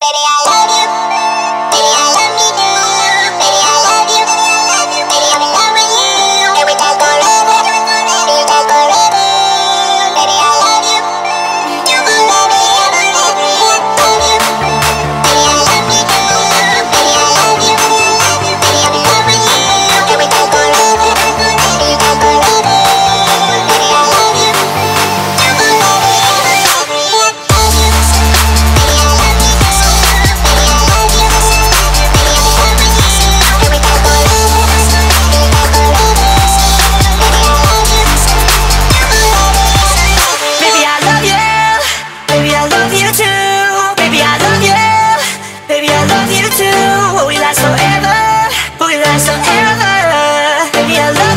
pelea me